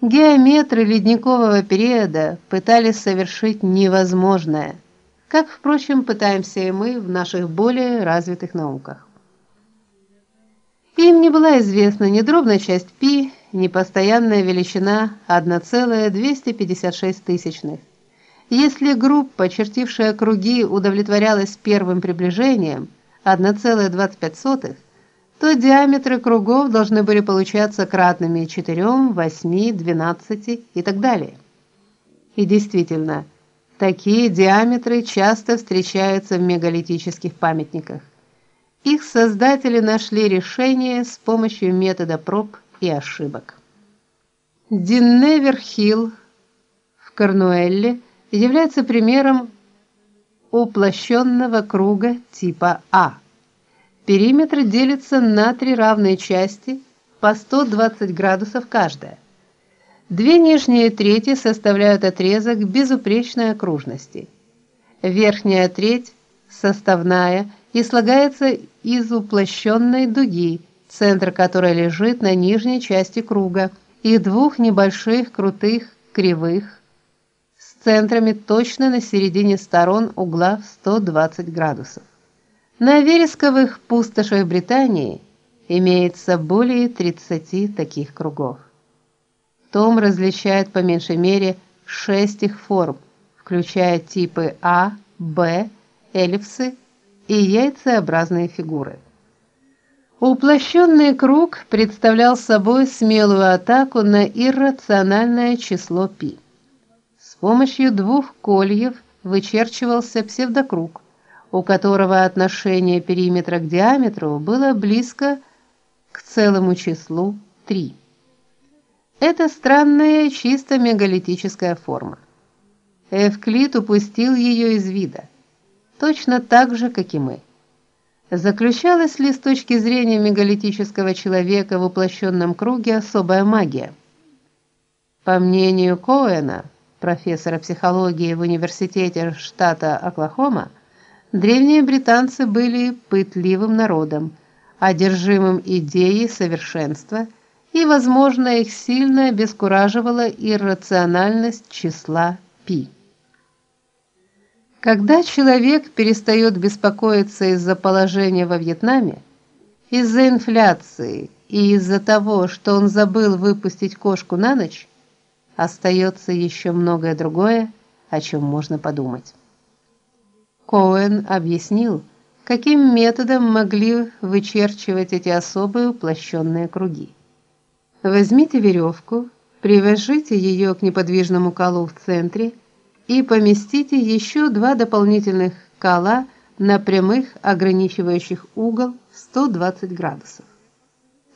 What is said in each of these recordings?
Геометры ледникового периода пытались совершить невозможное, как, впрочем, пытаемся и мы в наших более развитых науках. Им не была известна ни дробная часть π, ни постоянная величина 1,256 тысячных. Если группа, чертившая круги, удовлетворялась первым приближением 1,25, то диаметры кругов должны были получаться кратными 4, 8, 12 и так далее. И действительно, такие диаметры часто встречаются в мегалитических памятниках. Их создатели нашли решение с помощью метода проб и ошибок. Динневер-Хилл в Корнуэлле является примером уплощенного круга типа А. Периметр делится на три равные части по 120 градусов каждая. Две нижние трети составляют отрезок безупречной окружности. Верхняя треть составная и слагается из уплощенной дуги, центр которой лежит на нижней части круга, и двух небольших крутых кривых с центрами точно на середине сторон угла в 120 градусов. На вересковых пустошах Британии имеется более 30 таких кругов. Том различает по меньшей мере шесть их форм, включая типы А, Б, эллипсы и яйцеобразные фигуры. Уплощенный круг представлял собой смелую атаку на иррациональное число π. С помощью двух кольев вычерчивался псевдокруг, у которого отношение периметра к диаметру было близко к целому числу 3. Это странная чисто мегалитическая форма. Эвклид упустил ее из вида точно так же, как и мы. Заключалась ли с точки зрения мегалитического человека в воплощенном круге особая магия? По мнению Коэна, профессора психологии в университете штата Оклахома, древние британцы были пытливым народом, одержимым идеей совершенства, и, возможно, их сильно обескураживала иррациональность числа π. Когда человек перестает беспокоиться из-за положения во Вьетнаме, из-за инфляции и из-за того, что он забыл выпустить кошку на ночь, остается еще многое другое, о чем можно подумать. Коэн объяснил, каким методом могли вычерчивать эти особые уплощенные круги. Возьмите веревку, привяжите ее к неподвижному колу в центре и поместите еще два дополнительных кола на прямых, ограничивающих угол в 120 градусов.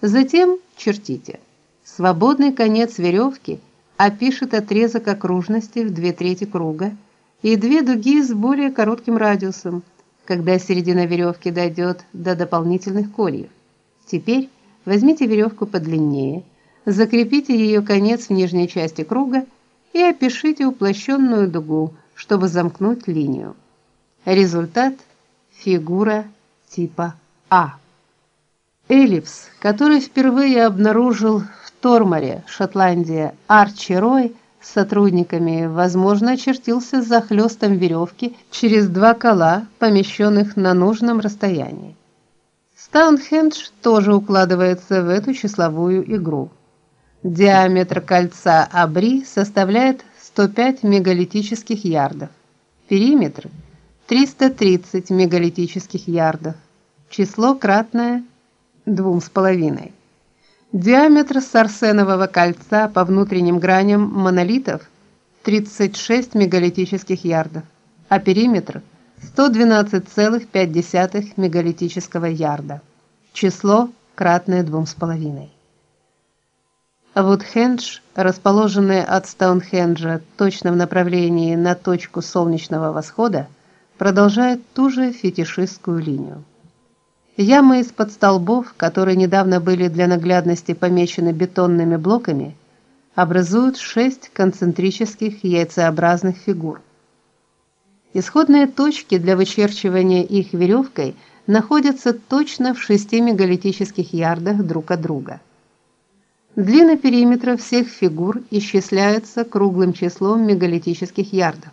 Затем чертите. Свободный конец веревки опишет отрезок окружности в две трети круга и две дуги с более коротким радиусом, когда середина веревки дойдет до дополнительных кольев. Теперь возьмите веревку подлиннее, закрепите ее конец в нижней части круга и опишите уплощенную дугу, чтобы замкнуть линию. Результат фигура типа А. Эллипс, который впервые обнаружил в Торморе, Шотландия, Арчи Рой с сотрудниками, возможно, очертился за хлестом веревки через два кола, помещенных на нужном расстоянии. Стоунхендж тоже укладывается в эту числовую игру. Диаметр кольца Абри составляет 105 мегалитических ярдов. Периметр 330 мегалитических ярдов. Число кратное двум с половиной. Диаметр сарсенового кольца по внутренним граням монолитов 36 мегалитических ярдов, а периметр 112,5 мегалитического ярда. Число кратное двум с половиной. Вудхендж, расположенный от Стоунхенджа точно в направлении на точку солнечного восхода, продолжает ту же фетишистскую линию. Ямы из-под столбов, которые недавно были для наглядности помечены бетонными блоками, образуют шесть концентрических яйцеобразных фигур. Исходные точки для вычерчивания их веревкой находятся точно в шести мегалитических ярдах друг от друга. Длина периметра всех фигур исчисляется круглым числом мегалитических ярдов.